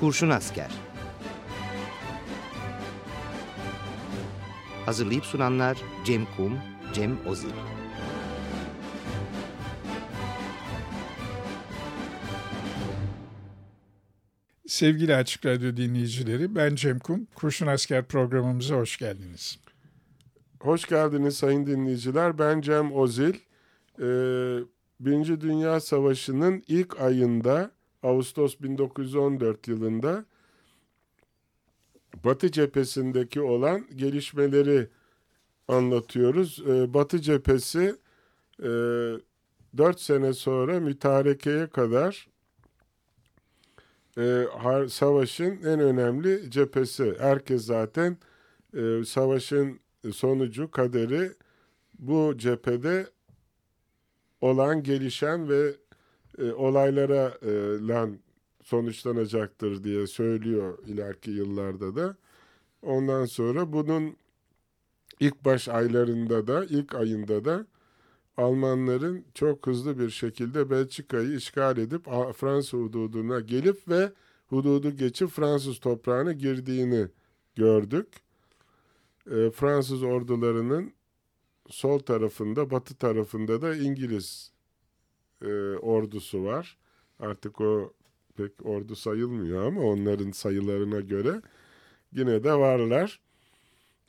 Kurşun Asker Hazırlayıp sunanlar Cem Kum, Cem Ozil Sevgili Açık Radyo dinleyicileri, ben Cem Kum. Kurşun Asker programımıza hoş geldiniz. Hoş geldiniz sayın dinleyiciler. Ben Cem Ozil. Ee, Birinci Dünya Savaşı'nın ilk ayında, Ağustos 1914 yılında Batı cephesindeki olan gelişmeleri anlatıyoruz. Ee, Batı cephesi e, 4 sene sonra mütarekeye kadar e, savaşın en önemli cephesi. Herkes zaten e, savaşın sonucu, kaderi bu cephede olan, gelişen ve e, olaylara e, lan sonuçlanacaktır diye söylüyor ileriki yıllarda da. Ondan sonra bunun ilk baş aylarında da, ilk ayında da Almanların çok hızlı bir şekilde Belçika'yı işgal edip Fransa hududuna gelip ve hududu geçip Fransız toprağına girdiğini gördük. E, Fransız ordularının sol tarafında, batı tarafında da İngiliz e, ordusu var. Artık o pek ordu sayılmıyor ama onların sayılarına göre yine de varlar.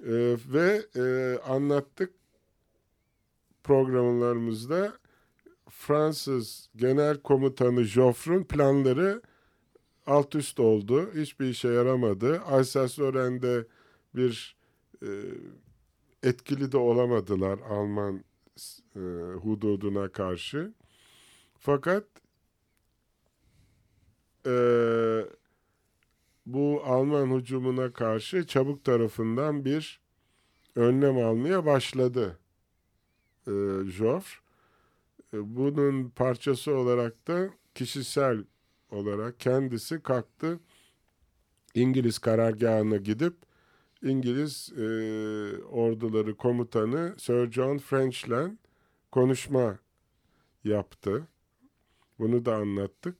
E, ve e, anlattık programlarımızda Fransız Genel Komutanı Joffre'un planları alt üst oldu. Hiçbir işe yaramadı. Alsace-Lorraine'de bir e, etkili de olamadılar Alman e, hududuna karşı. Fakat e, bu Alman hücumuna karşı çabuk tarafından bir önlem almaya başladı e, Joffre. E, bunun parçası olarak da kişisel olarak kendisi kalktı İngiliz karargahına gidip İngiliz e, orduları komutanı Sir John French'le konuşma yaptı. Bunu da anlattık.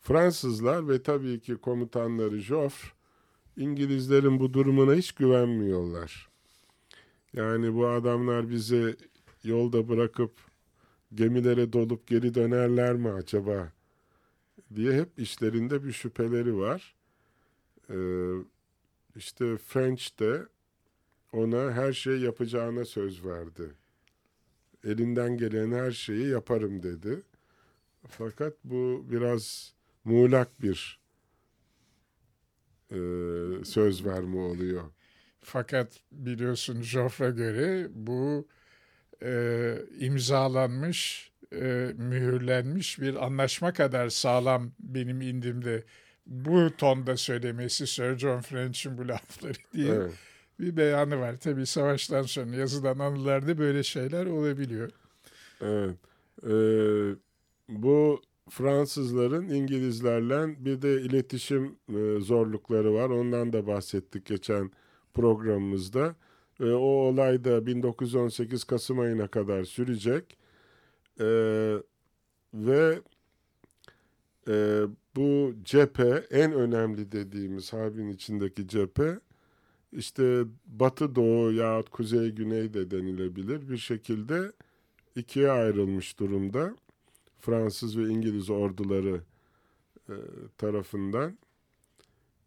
Fransızlar ve tabii ki komutanları Joffre İngilizlerin bu durumuna hiç güvenmiyorlar. Yani bu adamlar bizi yolda bırakıp gemilere dolup geri dönerler mi acaba diye hep işlerinde bir şüpheleri var. Ee, işte French de ona her şey yapacağına söz verdi. Elinden gelen her şeyi yaparım dedi. Fakat bu biraz muğlak bir e, söz verme oluyor. Fakat biliyorsun Joffre göre bu e, imzalanmış, e, mühürlenmiş bir anlaşma kadar sağlam benim indimde bu tonda söylemesi Sir John French'in bu lafları diye evet. bir beyanı var. Tabii savaştan sonra yazılan anılarda böyle şeyler olabiliyor. Evet. Ee, bu Fransızların İngilizlerle bir de iletişim e, zorlukları var. Ondan da bahsettik geçen programımızda. E, o olay da 1918 Kasım ayına kadar sürecek. E, ve e, bu cephe en önemli dediğimiz harbin içindeki cephe işte batı doğu yahut kuzey güney de denilebilir bir şekilde ikiye ayrılmış durumda. Fransız ve İngiliz orduları e, tarafından.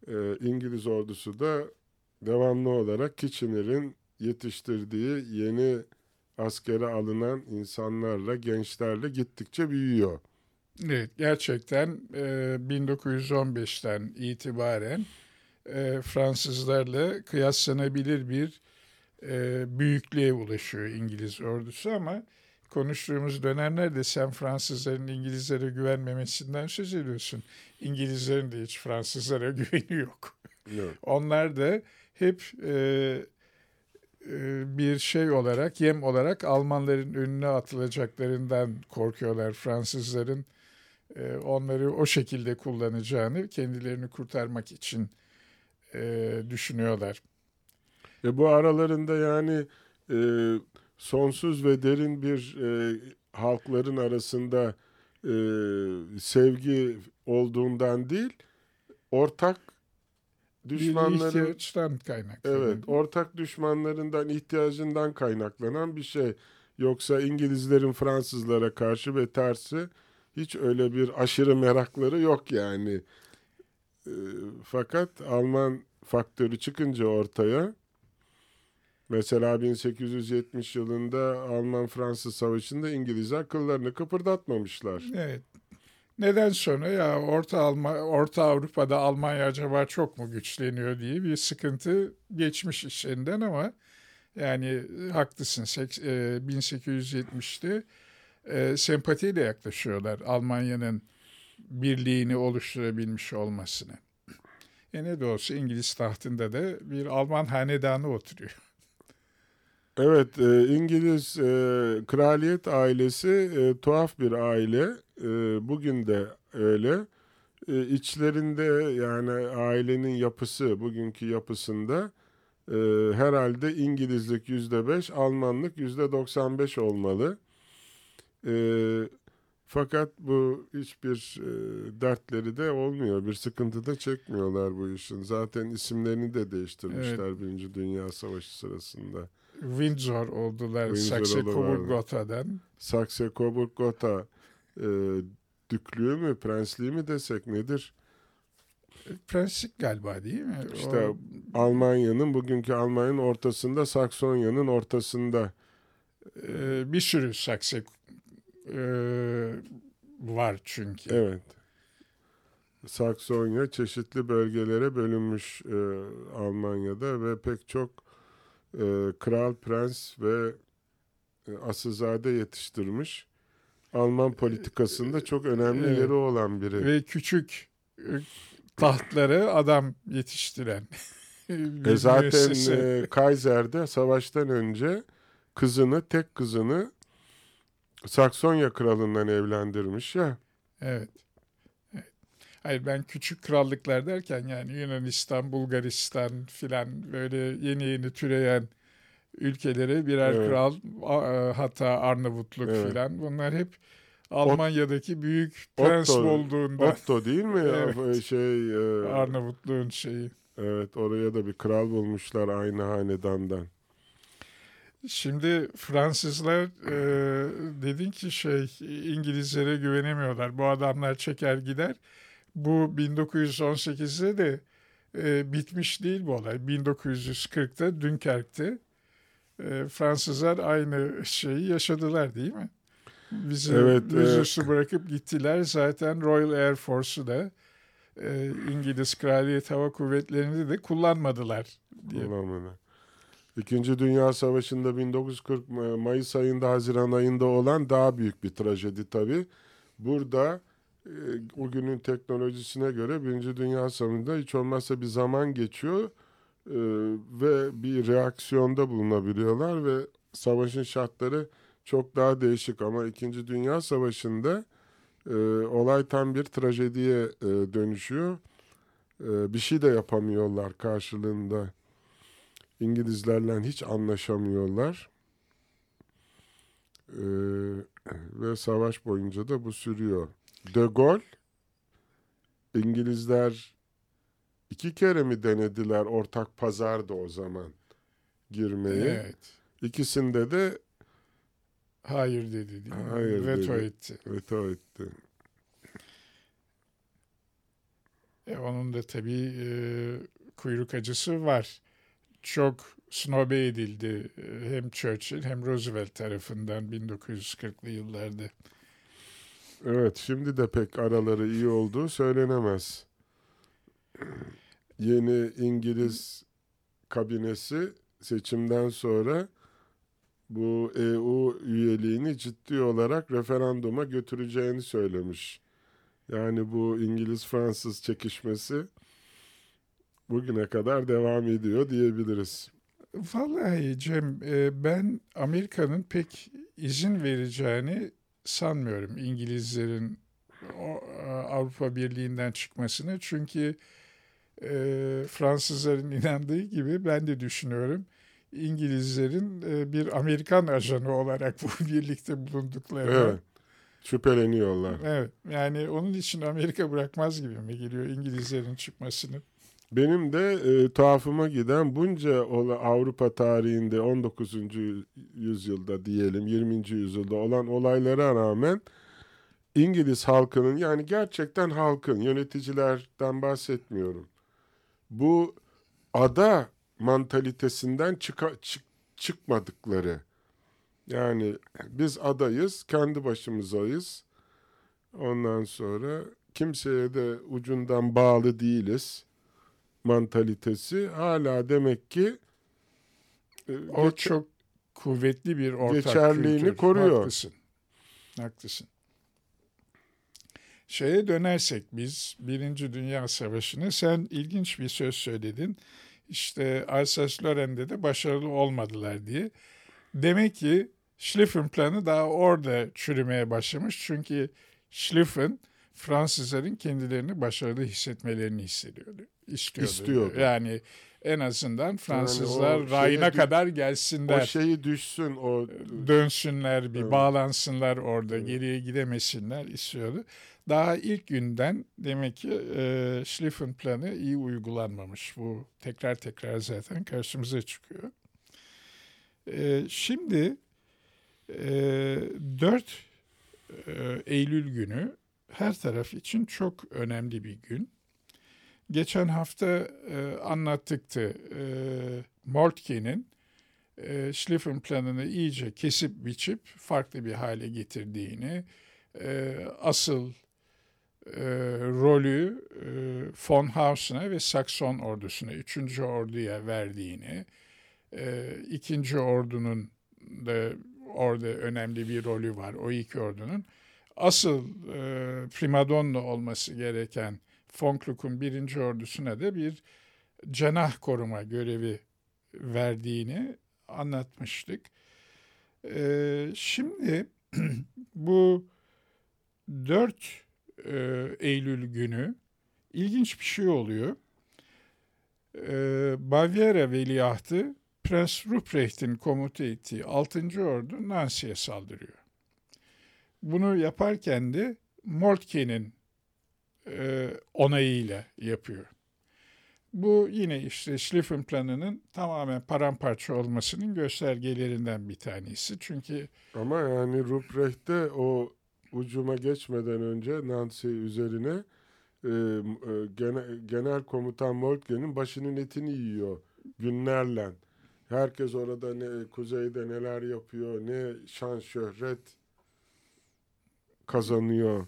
E, İngiliz ordusu da devamlı olarak Kitchener'in yetiştirdiği yeni askere alınan insanlarla, gençlerle gittikçe büyüyor. Evet, gerçekten e, 1915'ten itibaren e, Fransızlarla kıyaslanabilir bir e, büyüklüğe ulaşıyor İngiliz ordusu ama konuştuğumuz dönemlerde sen Fransızların İngilizlere güvenmemesinden söz ediyorsun. İngilizlerin de hiç Fransızlara güveni yok. Evet. Onlar da hep e, e, bir şey olarak, yem olarak Almanların önüne atılacaklarından korkuyorlar. Fransızların e, onları o şekilde kullanacağını, kendilerini kurtarmak için e, düşünüyorlar. E bu aralarında yani e, sonsuz ve derin bir e, halkların arasında e, sevgi olduğundan değil, ortak düşmanların ihtiyaçtan kaynaklı. evet ortak düşmanlarından ihtiyacından kaynaklanan bir şey. Yoksa İngilizlerin Fransızlara karşı ve tersi hiç öyle bir aşırı merakları yok yani. Ee, fakat Alman faktörü çıkınca ortaya mesela 1870 yılında Alman-Fransız Savaşı'nda İngilizler kıllarını kıpırdatmamışlar. Evet. Neden sonra ya Orta Alma, Orta Avrupa'da Almanya acaba çok mu güçleniyor diye bir sıkıntı geçmiş işinden ama yani haklısın seks- e, 1870'te e, sempatiyle yaklaşıyorlar Almanya'nın birliğini oluşturabilmiş olmasını. E ne de olsa İngiliz tahtında da bir Alman hanedanı oturuyor. Evet, e, İngiliz e, kraliyet ailesi e, tuhaf bir aile. E, bugün de öyle. E, içlerinde yani ailenin yapısı, bugünkü yapısında e, herhalde İngilizlik yüzde beş, Almanlık yüzde doksan beş olmalı. E, fakat bu hiçbir e, dertleri de olmuyor. Bir sıkıntı da çekmiyorlar bu işin. Zaten isimlerini de değiştirmişler Birinci Dünya Savaşı sırasında. Windsor oldular Windsor Saxe-Coburg-Gotha'dan. Saxe-Coburg-Gotha e, düklüğü mü, prensliği mi desek nedir? Prenslik galiba değil mi? İşte O- Almanya'nın, bugünkü Almanya'nın ortasında, Saksonya'nın ortasında. Ee, bir sürü saksı e, var çünkü. Evet. Saksonya çeşitli bölgelere bölünmüş e, Almanya'da ve pek çok e, kral, prens ve e, asılzade yetiştirmiş. Alman politikasında çok önemli Evet. yeri olan biri. Ve küçük e, tahtları adam yetiştiren. E zaten e, Kaiser de savaştan önce kızını, tek kızını Saksonya kralından evlendirmiş ya. Evet. Hayır ben küçük krallıklar derken yani Yunanistan, Bulgaristan filan böyle yeni yeni türeyen ülkelere birer Evet. kral a- hatta Arnavutluk Evet. filan bunlar hep Almanya'daki büyük prens Otto- olduğunda Otto değil mi? Evet. Şey e, Arnavutluğun şeyi. evet oraya da bir kral bulmuşlar aynı hanedandan. Şimdi Fransızlar e, dedin ki şey İngilizlere güvenemiyorlar. Bu adamlar çeker gider. Bu 1918'de de e, bitmiş değil bu olay. 1940'ta Dünkerk'te e, Fransızlar aynı şeyi yaşadılar değil mi? Bizi Evet, yüzüstü bırakıp gittiler. Zaten Royal Air Force'u da e, İngiliz Kraliyet Hava Kuvvetleri'ni de kullanmadılar diye. Kullanmadı. İkinci Dünya Savaşı'nda 1940 Ma- Mayıs ayında, Haziran ayında olan daha büyük bir trajedi tabii. Burada e, o günün teknolojisine göre Birinci Dünya Savaşı'nda hiç olmazsa bir zaman geçiyor e, ve bir reaksiyonda bulunabiliyorlar ve savaşın şartları çok daha değişik ama İkinci Dünya Savaşı'nda e, olay tam bir trajediye e, dönüşüyor. E, bir şey de yapamıyorlar karşılığında. İngilizlerle hiç anlaşamıyorlar. Ee, ve savaş boyunca da bu sürüyor. De Gaulle İngilizler iki kere mi denediler ortak pazarda o zaman girmeyi. Evet. İkisinde de Hayır dedi değil mi? Hayır Veto dedi. etti. veto etti. E, onun da tabii e, kuyruk acısı var. Çok snobe edildi e, hem Churchill hem Roosevelt tarafından 1940'lı yıllarda. Evet şimdi de pek araları iyi olduğu söylenemez. Yeni İngiliz kabinesi seçimden sonra bu EU üyeliğini ciddi olarak referanduma götüreceğini söylemiş. Yani bu İngiliz-Fransız çekişmesi bugüne kadar devam ediyor diyebiliriz. Vallahi Cem e, ben Amerika'nın pek izin vereceğini sanmıyorum İngilizlerin o, e, Avrupa Birliği'nden çıkmasını. Çünkü e, Fransızların inandığı gibi ben de düşünüyorum. İngilizlerin e, bir Amerikan ajanı olarak bu birlikte bulunduklarını Evet. Şüpheleniyorlar. Evet. Yani onun için Amerika bırakmaz gibi mi geliyor İngilizlerin çıkmasını? Benim de e, tuhafıma giden bunca Avrupa tarihinde 19. yüzyılda diyelim 20. yüzyılda olan olaylara rağmen İngiliz halkının yani gerçekten halkın yöneticilerden bahsetmiyorum. Bu ada mantalitesinden çık, çıkmadıkları. Yani biz adayız, kendi başımızayız. Ondan sonra kimseye de ucundan bağlı değiliz mantalitesi hala demek ki e, O geç- çok kuvvetli bir ortak Geçerliğini kültür. koruyor. Haklısın. Haklısın. Şeye dönersek biz Birinci Dünya Savaşı'na sen ilginç bir söz söyledin. İşte Alsace-Lorraine'de de başarılı olmadılar diye. Demek ki Schlieffen planı daha orada çürümeye başlamış. Çünkü Schlieffen Fransızların kendilerini başarılı hissetmelerini hissediyordu. İstiyordu. İstiyordu. Yani en azından Fransızlar o şeye rayına dü- kadar o gelsinler. şeyi düşsün o dönsünler, bir Evet. bağlansınlar orada, Evet. geriye gidemesinler istiyordu. Daha ilk günden demek ki e, Schlieffen planı iyi uygulanmamış. Bu tekrar tekrar zaten karşımıza çıkıyor. E, şimdi e, 4 e, Eylül günü her taraf için çok önemli bir gün. Geçen hafta e, anlattıktı e, Moltke'nin e, Schlieffen planını iyice kesip biçip farklı bir hale getirdiğini, e, asıl e, rolü e, von Hausen'a ve Sakson ordusuna, 3. orduya verdiğini, e, 2. ordunun da orada önemli bir rolü var, o iki ordunun. Asıl e, primadonna olması gereken Kluck'un 1. ordusuna da bir cenah koruma görevi verdiğini anlatmıştık. Ee, şimdi bu 4 e, Eylül günü ilginç bir şey oluyor. Ee, Bavyera veliahtı Prens Ruprecht'in komuta ettiği 6. Ordu Nancy'ye saldırıyor. Bunu yaparken de Moltke'nin e, onayıyla yapıyor. Bu yine işte Schlieffen planının tamamen paramparça olmasının göstergelerinden bir tanesi. Çünkü ama yani Ruprecht'te o ucuma geçmeden önce Nancy üzerine e, e, gene- genel komutan Moltke'nin başının etini yiyor günlerle. Herkes orada ne kuzeyde neler yapıyor, ne şan şöhret kazanıyor.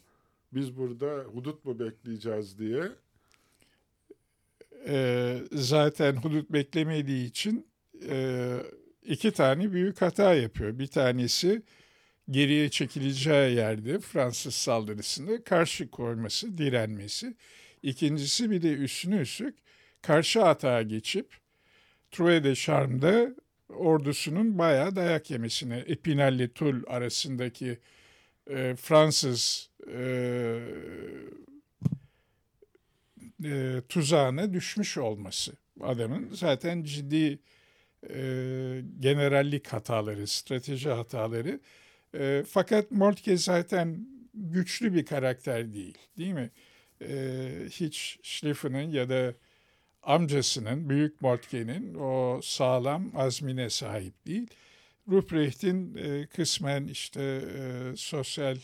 Biz burada hudut mu bekleyeceğiz diye. e, zaten hudut beklemediği için e, iki tane büyük hata yapıyor. Bir tanesi geriye çekileceği yerde Fransız saldırısında karşı koyması, direnmesi. İkincisi bir de üstüne üstlük karşı atağa geçip Trouet de Charme'da ordusunun bayağı dayak yemesine, Epinal ile Toul arasındaki e, Fransız e, e, tuzağına düşmüş olması. Adamın zaten ciddi e, generallik hataları, strateji hataları. E, fakat Moltke zaten güçlü bir karakter değil, değil mi? E, hiç Schlieffen'in ya da amcasının, Büyük Moltke'nin o sağlam azmine sahip değil. Ruprecht'in e, kısmen işte e, sosyal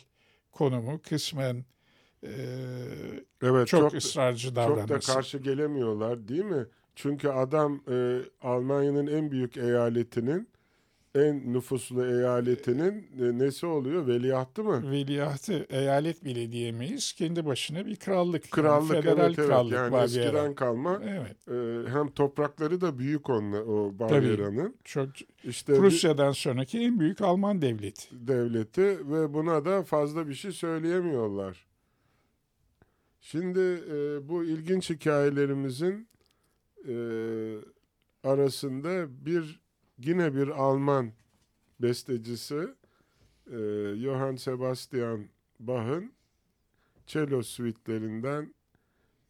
konumu, kısmen e, Evet çok, çok, ısrarcı çok davranması. da karşı gelemiyorlar değil mi? Çünkü adam e, Almanya'nın en büyük eyaletinin en nüfuslu eyaletinin e, nesi oluyor? Veliahtı mı? Veliahtı eyalet bile diyemeyiz. Kendi başına bir krallık. Krallık yani federal evet evet. krallık Yani Bavyera. eskiden kalma. Evet. e, hem toprakları da büyük onunla, o Bavyera'nın. Çok İşte bir Prusya'dan sonraki en büyük Alman devleti. devleti ve buna da fazla bir şey söyleyemiyorlar. Şimdi e, bu ilginç hikayelerimizin e, arasında bir yine bir Alman bestecisi e, Johann Sebastian Bach'ın cello suite'lerinden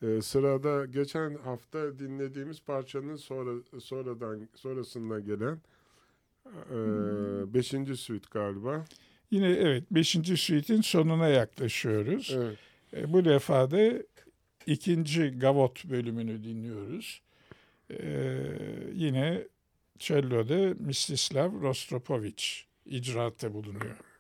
e, sırada geçen hafta dinlediğimiz parçanın sonra sonradan sonrasında gelen e, beşinci suite galiba. Yine evet 5. suite'in sonuna yaklaşıyoruz. Evet. E, bu defa da ikinci Gavot bölümünü dinliyoruz. E, yine cello'da Mstislav Rostropovich icraatte bulunuyor.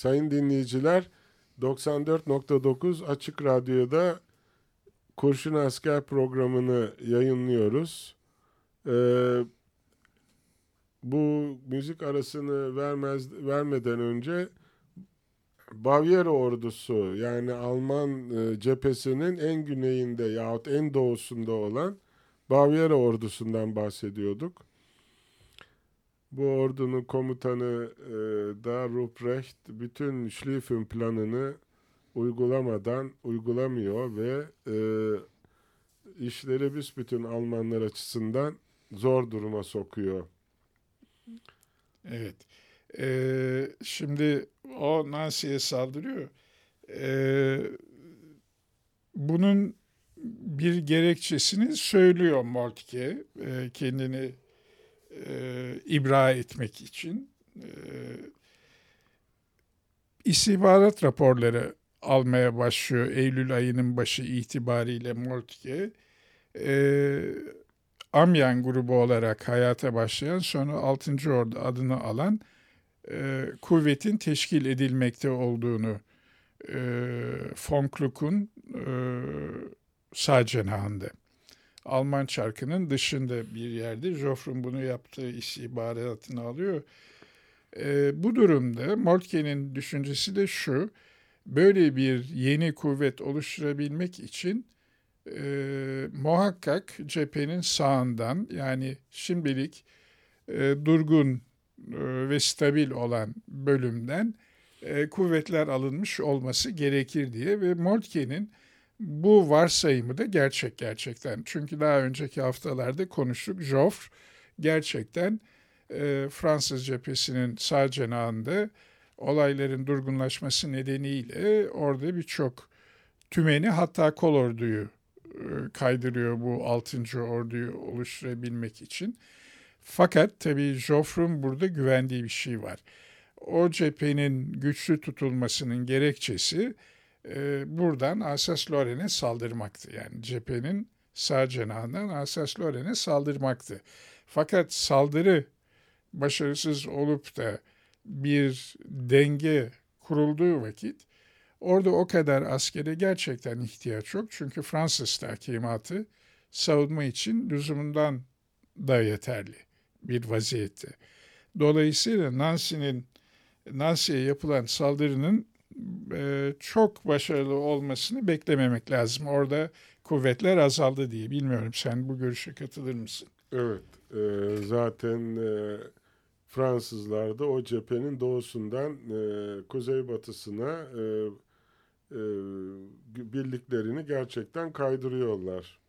Sayın dinleyiciler 94.9 Açık Radyo'da Kurşun Asker programını yayınlıyoruz. Ee, bu müzik arasını vermez vermeden önce Bavyera ordusu yani Alman e, cephesinin en güneyinde yahut en doğusunda olan Bavyera ordusundan bahsediyorduk. Bu ordunun komutanı e, da Ruprecht bütün Schlieffen planını uygulamadan uygulamıyor ve e, işleri büsbütün Almanlar açısından zor duruma sokuyor. Evet. Ee, şimdi o Nancy'ye saldırıyor. Ee, bunun bir gerekçesini söylüyor Moltke e, kendini e, ibra etmek için. E, istihbarat raporları almaya başlıyor Eylül ayının başı itibariyle Moltke. E, Amyan grubu olarak hayata başlayan sonra 6. Ordu adını alan e, kuvvetin teşkil edilmekte olduğunu e, von Kluck'un e, sağ cenahında. Alman çarkının dışında bir yerde. Joffrey'in bunu yaptığı istihbaratını alıyor. E, bu durumda Moltke'nin düşüncesi de şu, böyle bir yeni kuvvet oluşturabilmek için e, muhakkak cephenin sağından yani şimdilik e, durgun e, ve stabil olan bölümden e, kuvvetler alınmış olması gerekir diye ve Moltke'nin Bu varsayımı da gerçek gerçekten. Çünkü daha önceki haftalarda konuştuk. Joffre gerçekten e, Fransız cephesinin sağ cenahında olayların durgunlaşması nedeniyle orada birçok tümeni hatta kol orduyu e, kaydırıyor bu 6. orduyu oluşturabilmek için. Fakat tabii Joffre'un burada güvendiği bir şey var. O cephenin güçlü tutulmasının gerekçesi e, buradan Alsace-Lorraine'e saldırmaktı. Yani cephenin sağ cenahından Alsace-Lorraine'e saldırmaktı. Fakat saldırı başarısız olup da bir denge kurulduğu vakit orada o kadar askere gerçekten ihtiyaç yok. Çünkü Fransız tahkimatı savunma için lüzumundan da yeterli bir vaziyette. Dolayısıyla Nancy'nin Nancy'ye yapılan saldırının e, çok başarılı olmasını beklememek lazım. Orada kuvvetler azaldı diye. Bilmiyorum sen bu görüşe katılır mısın? Evet. E, zaten e, Fransızlar da o cephenin doğusundan e, kuzeybatısına e, e, birliklerini gerçekten kaydırıyorlar.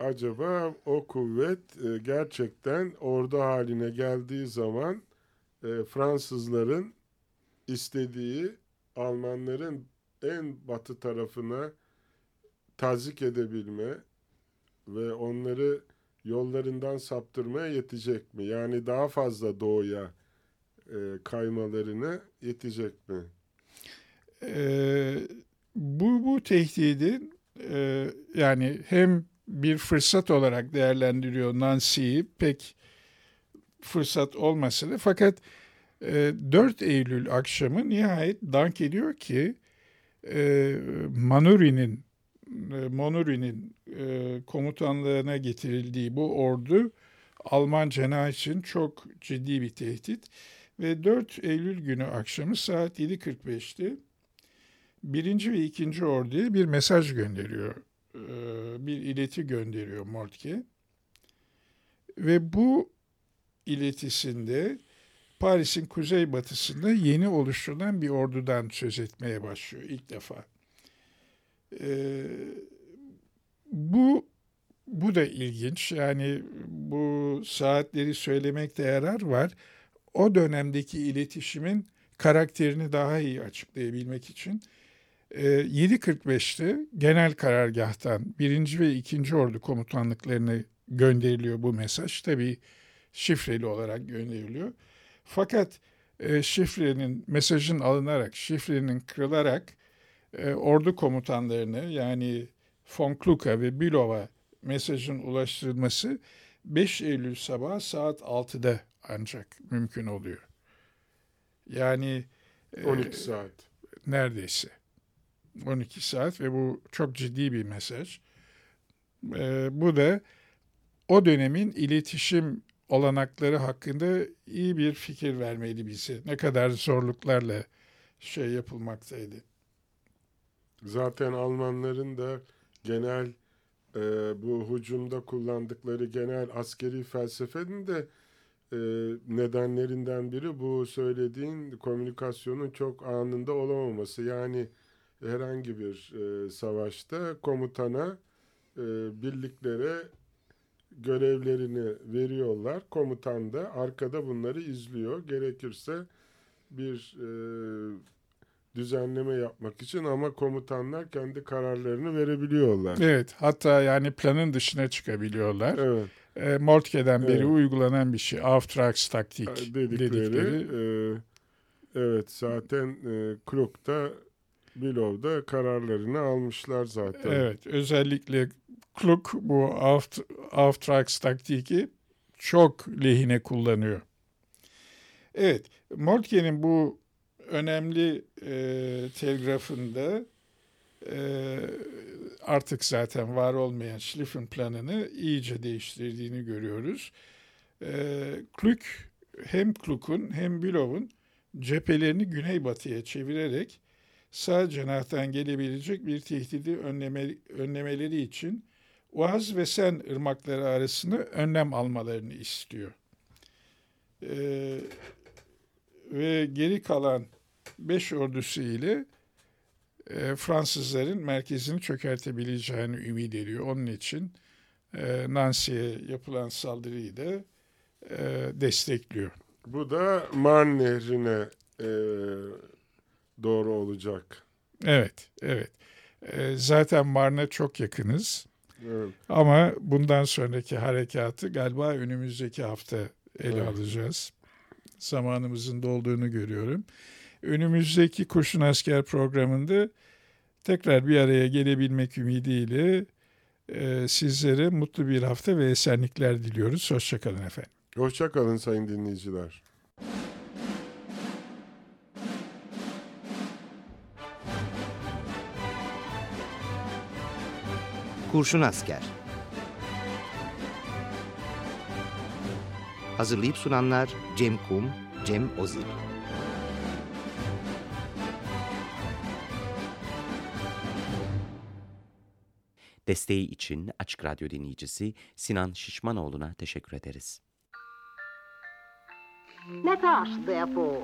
Acaba o kuvvet e, gerçekten ordu haline geldiği zaman e, Fransızların istediği Almanların en batı tarafına tazik edebilme ve onları yollarından saptırmaya yetecek mi? Yani daha fazla doğuya e, kaymalarını yetecek mi? Ee, bu bu tehdidin e, yani hem bir fırsat olarak değerlendiriyor Nancy'yi pek fırsat olmasa da fakat 4 Eylül akşamı nihayet dank ediyor ki e, Manuri'nin e, Monuri'nin e, komutanlığına getirildiği bu ordu Alman cenah için çok ciddi bir tehdit. Ve 4 Eylül günü akşamı saat 7.45'te birinci ve ikinci orduya bir mesaj gönderiyor. E, bir ileti gönderiyor Moltke. Ve bu iletisinde Paris'in kuzeybatısında yeni oluşturulan bir ordudan söz etmeye başlıyor ilk defa. Ee, bu bu da ilginç. Yani bu saatleri söylemekte yarar var. O dönemdeki iletişimin karakterini daha iyi açıklayabilmek için 7.45'te e, genel karargahtan birinci ve ikinci ordu komutanlıklarına gönderiliyor bu mesaj. Tabii şifreli olarak gönderiliyor. Fakat e, şifrenin mesajın alınarak, şifrenin kırılarak e, ordu komutanlarını yani von Kluka ve Bülow'a mesajın ulaştırılması 5 Eylül sabah saat 6'da ancak mümkün oluyor. Yani 12 e, saat. Neredeyse. 12 saat ve bu çok ciddi bir mesaj. E, bu da o dönemin iletişim olanakları hakkında iyi bir fikir vermeli bize. Ne kadar zorluklarla şey yapılmaktaydı. Zaten Almanların da genel e, bu hücumda kullandıkları genel askeri felsefenin de e, nedenlerinden biri bu söylediğin komünikasyonun çok anında olamaması. Yani herhangi bir e, savaşta komutana e, birliklere görevlerini veriyorlar. Komutan da arkada bunları izliyor. Gerekirse bir e, düzenleme yapmak için ama komutanlar kendi kararlarını verebiliyorlar. Evet hatta yani planın dışına çıkabiliyorlar. Evet. E, Moltke'den beri evet. uygulanan bir şey. Auftrags taktik dedikleri. dedikleri. E, evet zaten e, Kruk'ta Bilow'da kararlarını almışlar zaten. Evet özellikle Kluk bu Auftrags taktiki çok lehine kullanıyor. Evet Moltke'nin bu önemli e, telgrafında e, artık zaten var olmayan Schlieffen planını iyice değiştirdiğini görüyoruz. E, Klük hem Kluk'un hem Bülow'un cephelerini güneybatıya çevirerek sağ cenahtan gelebilecek bir tehdidi önleme, önlemeleri için Oğaz ve Sen ırmakları arasında önlem almalarını istiyor. Ee, ve geri kalan beş ordusu ile e, Fransızların merkezini çökertebileceğini ümit ediyor. Onun için e, Nancy'ye yapılan saldırıyı da e, destekliyor. Bu da Marne Nehri'ne e, doğru olacak. Evet, evet. E, zaten Marne çok yakınız. Evet. Ama bundan sonraki harekatı galiba önümüzdeki hafta ele Evet. alacağız. Zamanımızın dolduğunu görüyorum. Önümüzdeki Kurşun Asker programında tekrar bir araya gelebilmek ümidiyle e, sizlere mutlu bir hafta ve esenlikler diliyoruz. Hoşçakalın efendim. Hoşça kalın sayın dinleyiciler. Kurşun Asker. Hazırlayıp sunanlar Cem Kum, Cem Ozil. Desteği için Açık Radyo dinleyicisi Sinan Şişmanoğlu'na teşekkür ederiz. Let us, therefore,